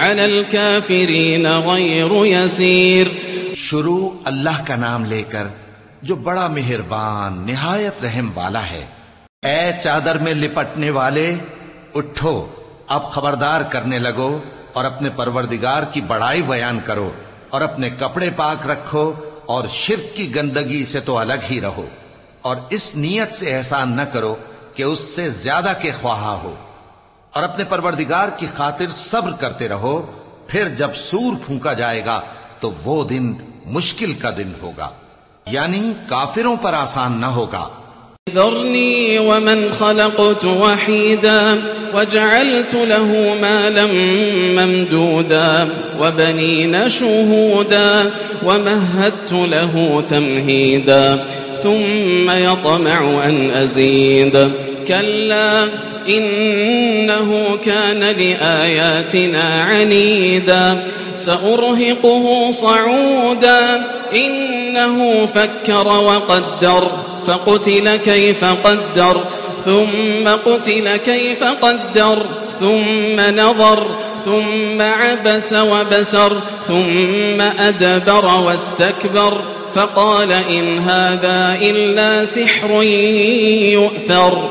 على الكافرين غير يسير. شروع اللہ کا نام لے کر جو بڑا مہربان، نہایت رحم والا ہے۔ اے چادر میں لپٹنے والے، اٹھو، اب خبردار کرنے لگو اور اپنے پروردگار کی بڑائی بیان کرو اور اپنے کپڑے پاک رکھو اور شرک کی گندگی سے تو الگ ہی رہو اور اس نیت سے احسان نہ کرو کہ اس سے زیادہ کے خواہاں ہو۔ اور اپنے پروردگار کی خاطر صبر کرتے رہو، پھر جب سور پھونکا جائے گا تو وہ دن مشکل کا دن ہوگا۔ یعنی کافروں پر آسان نہ ہوگا۔ ذرني ومن خلقت وحيدا وجعلت له مالا ممدودا وبنين شهودا ومهدت له تمهيدا ثم يطمع أن أزيد كلا إنه كان لآياتنا عنيدا. سأرهقه صعودا. إنه فكر وقدر. فقتل كيف قدر. ثم قتل كيف قدر. ثم نظر. ثم عبس وبسر. ثم أدبر واستكبر. فقال إن هذا إلا سحر يؤثر.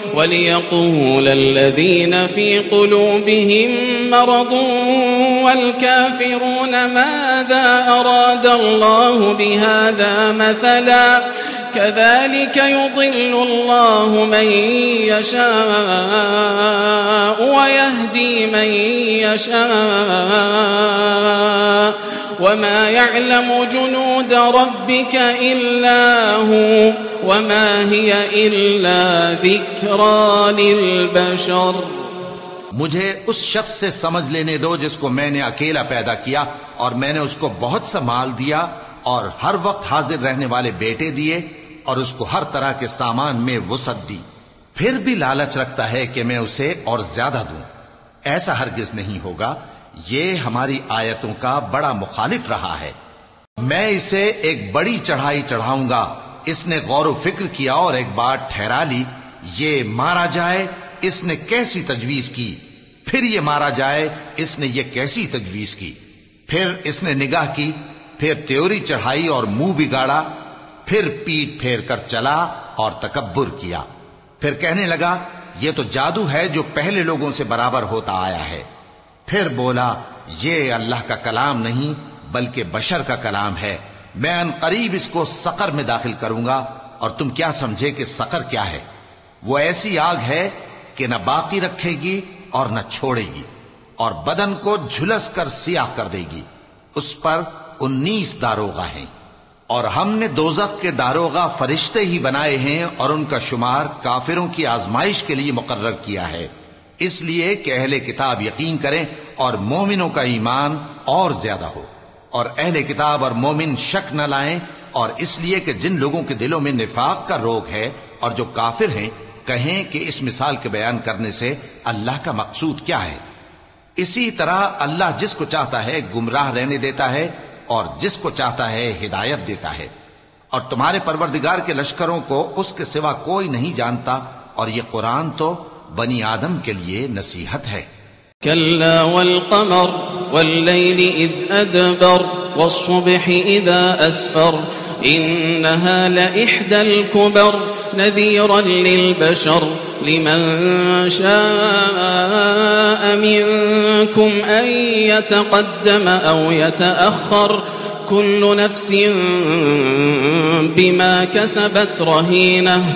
وليقول الذين في قلوبهم مرض والكافرون ماذا أراد الله بهذا مثلا كذلك يضل الله من يشاء ويهدي من يشاء وما يعلم جنود ربك إلا هو وما هي إلا ذكرى للبشر مجھے اس شخص سے سمجھ لینے دو جس کو میں نے اکیلا پیدا کیا اور میں نے اس کو بہت سا مال دیا اور ہر وقت حاضر رہنے والے بیٹے دیے اور اس کو ہر طرح کے سامان میں وسعت دی۔ پھر بھی لالچ رکھتا ہے کہ میں اسے اور زیادہ دوں۔ ایسا ہرگز نہیں ہوگا۔ یہ ہماری آیتوں کا بڑا مخالف رہا ہے۔ میں اسے ایک بڑی چڑھائی چڑھاؤں گا۔ اس نے غور و فکر کیا اور ایک بات ٹھہرا لی۔ یہ مارا جائے، اس نے کیسی تجویز کی؟ پھر یہ مارا جائے، اس نے یہ کیسی تجویز کی؟ پھر اس نے نگاہ کی، پھر تیوری چڑھائی اور منہ بگاڑا۔ پھر پیٹ پھیر کر چلا اور تکبر کیا۔ پھر کہنے لگا، یہ تو جادو ہے جو پہلے لوگوں سے برابر ہوتا آیا ہے۔ پھر بولا، یہ اللہ کا کلام نہیں، بلکہ بشر کا کلام ہے۔ میں ان قریب اس کو سقر میں داخل کروں گا۔ اور تم کیا سمجھے کہ سقر کیا ہے؟ وہ ایسی آگ ہے کہ نہ باقی رکھے گی اور نہ چھوڑے گی، اور بدن کو جھلس کر سیاہ کر دے گی۔ اس پر انیس داروغہ ہیں۔ اور ہم نے دوزخ کے داروغہ فرشتے ہی بنائے ہیں اور ان کا شمار کافروں کی آزمائش کے لیے مقرر کیا ہے۔ اس لیے کہ اہل کتاب یقین کریں اور مومنوں کا ایمان اور زیادہ ہو۔ اور اہل کتاب اور مومن شک نہ لائیں اور اس لیے کہ جن لوگوں کے دلوں میں نفاق کا روگ ہے اور جو کافر ہیں، کہیں کہ اس مثال کے بیان کرنے سے اللہ کا مقصود کیا ہے۔ اسی طرح اللہ جس کو چاہتا ہے، گمراہ رہنے دیتا ہے اور جس کو چاہتا ہے ہدایت دیتا ہے۔ اور تمہارے پروردگار کے لشکروں کو اس کے سوا کوئی نہیں جانتا، اور یہ قرآن تو بنی آدم کے لیے نصیحت ہے۔ كلا والقمر والليل إذ أدبر والصبح إذا أسفر إنها لإحدى الكبر نذيرا للبشر لمن شاء منكم أن يتقدم أو يتأخر كل نفس بما كسبت رهينه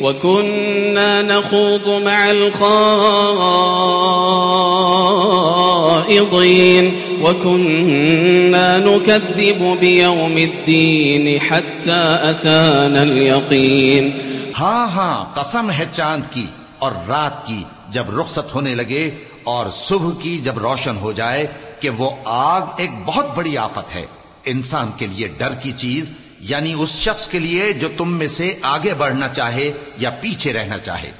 وكنا نخوض مع الخائضين وكنا نكذب بيوم الدين حتى أتانا اليقين ہاں ہاں قسم ہے چاند کی اور رات کی جب رخصت ہونے لگے اور صبح کی جب روشن ہو جائے کہ وہ آگ ایک بہت بڑی آفت ہے۔ انسان کے لیے ڈر کی چیز یعنی اس شخص کے لیے جو تم میں سے آگے بڑھنا چاہے یا پیچھے رہنا چاہے۔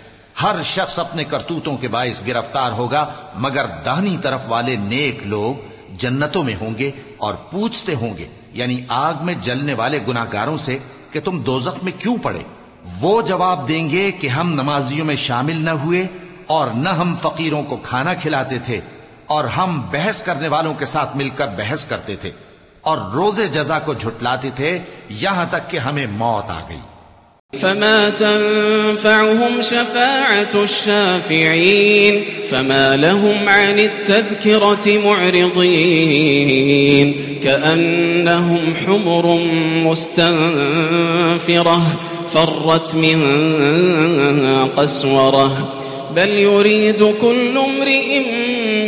ہر شخص اپنے کرتوتوں کے باعث گرفتار ہوگا، مگر دہنی طرف والے نیک لوگ جنتوں میں ہوں گے اور پوچھتے ہوں گے یعنی آگ میں جلنے والے گناہگاروں سے کہ تم دوزخ میں کیوں پڑے؟ وہ جواب دیں گے کہ ہم نمازیوں میں شامل نہ ہوئے اور نہ ہم فقیروں کو کھانا کھلاتے تھے اور ہم بحث کرنے والوں کے ساتھ مل کر بحث کرتے تھے۔ اور روز جزا کو جھٹلاتے تھے، یہاں تک کہ ہمیں موت آ گئی۔ فما تنفعهم شفاعة الشافعين، فما لهم عن التذكرة معرضين۔ كأنهم حمر مستنفرة، فرت من قسورة۔ بل يريد كل امرئ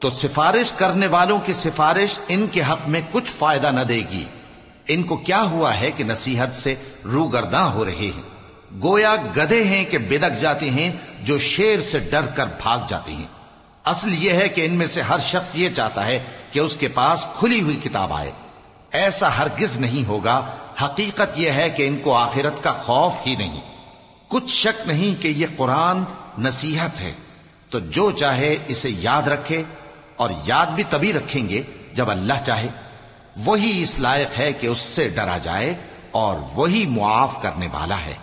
تو سفارش کرنے والوں کی سفارش ان کے حق میں کچھ فائدہ نہ دے گی۔ ان کو کیا ہوا ہے کہ نصیحت سے روگرداں ہو رہے ہیں؟ گویا گدے ہیں کہ بدک جاتے ہیں جو شیر سے ڈر کر بھاگ جاتے ہیں۔ اصل یہ ہے کہ ان میں سے ہر شخص یہ چاہتا ہے کہ اس کے پاس کھلی ہوئی کتاب آئے۔ ایسا ہرگز نہیں ہوگا۔ حقیقت یہ ہے کہ ان کو آخرت کا خوف ہی نہیں۔ کچھ شک نہیں کہ یہ قرآن نصیحت ہے۔ تو جو چاہے اسے یاد رکھے۔ اور یاد بھی تبھی رکھیں گے جب اللہ چاہے۔ وہی اس لائق ہے کہ اس سے ڈرا جائے اور وہی معاف کرنے والا ہے۔